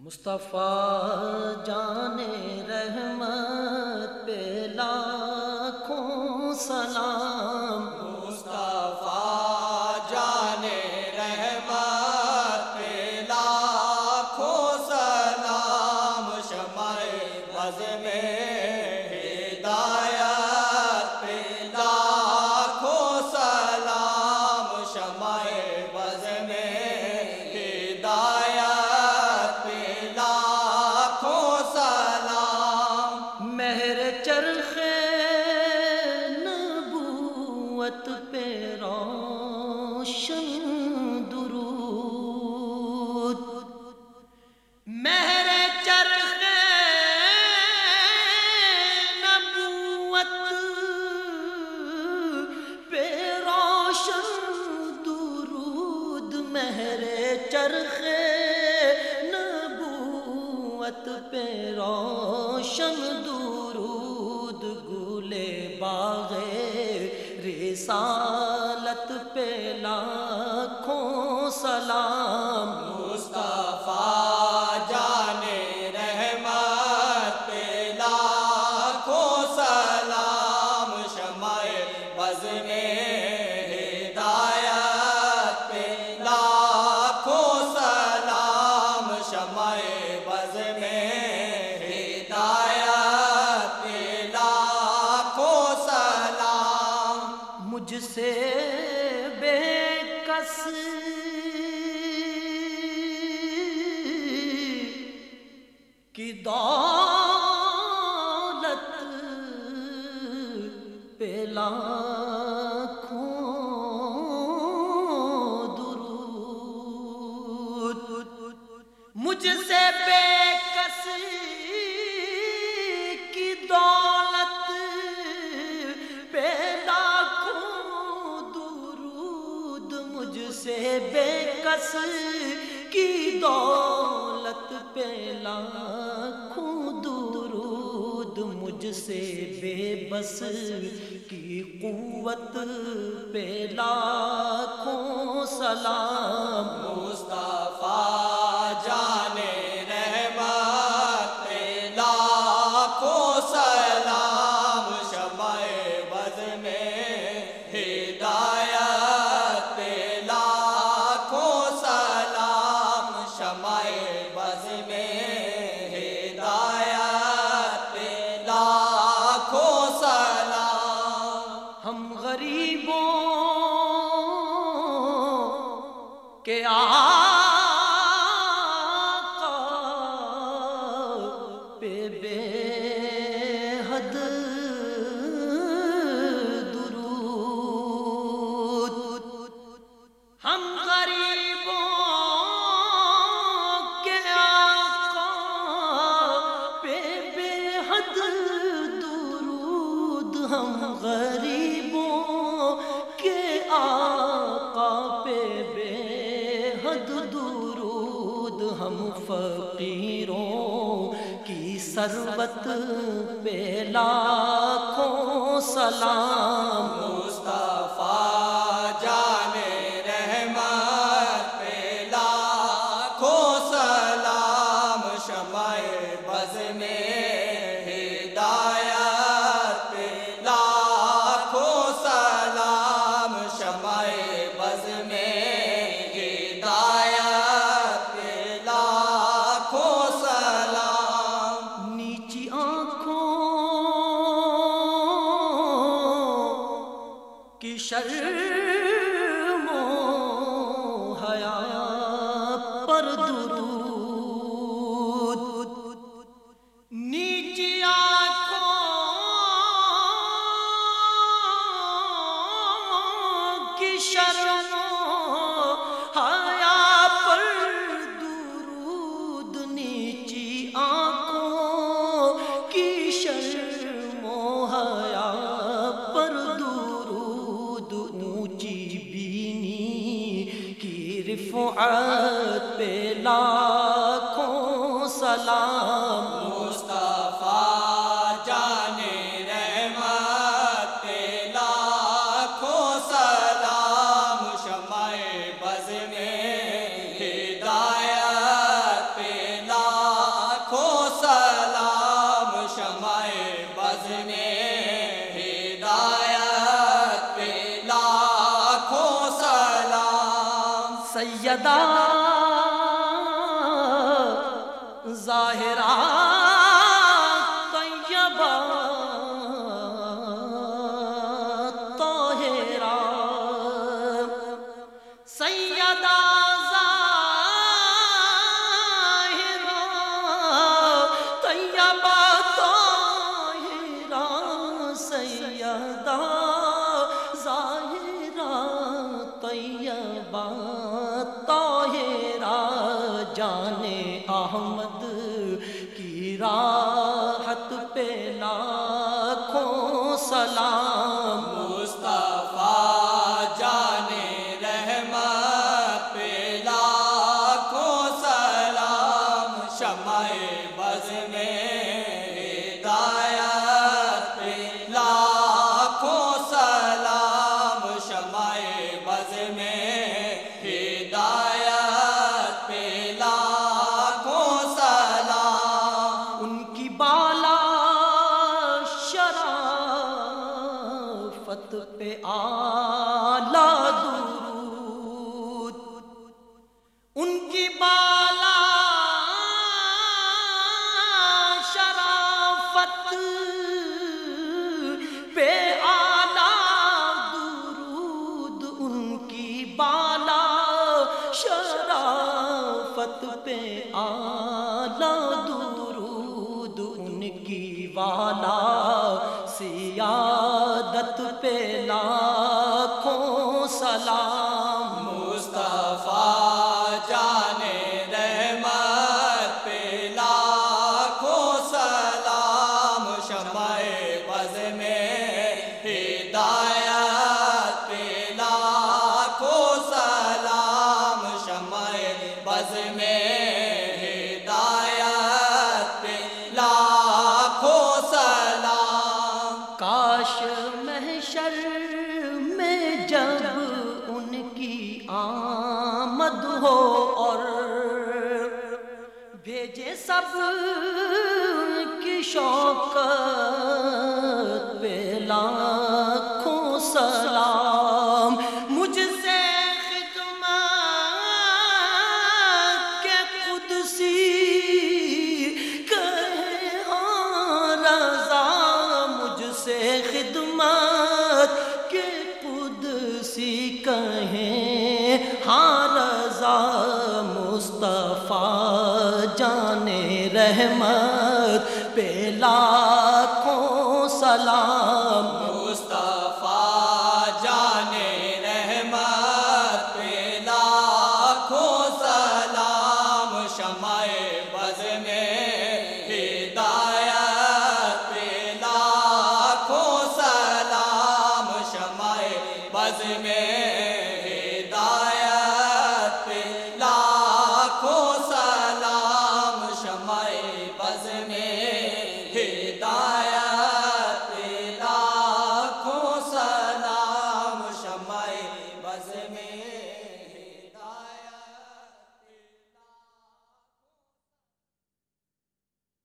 مصطفیٰ جان رحمت پہ لاکھوں سلام۔ مصطفیٰ جان رحمت پہ لاکھوں سلام۔ شمع بز میں باغ رسالت پہ لاکھوں سلام۔ مصطفیٰ جان رحمت پہ لاکھوں سلام۔ شمع بز میں بے کس کی دولت پہ درود۔ مجھ سے بے کس کی دولت پہ لاکھوں درود مجھ سے بے بس کی قوت پہ لاکھوں سلام۔ بز میں ہدایت لاکھوں ہم غریبوں کے آقا پہ بے ہم فقیروں کی سروت پہ لاکھوں سلام کی شرم و حیا پر درود۔ نیچی آنکھوں کی شرم فعاد پہ لا سیدہ ظاہرہ طیبہ طاہرہ سیدہ ظاہرہ طیبہ پہ لاکھوں سلام شرافت پہ آلہ درود۔ ان کی بالا شرافت پہ آلہ درود۔ ان کی بالا شرافت پہ آلہ پہ لاکھوں سلام آمد ہو اور بھیجے سب مصطفیٰ جان رحمت پہ لاکھوں سلام۔ مصطفیٰ جان رحمت پہ لاکھوں سلام۔ شمع بز میں میں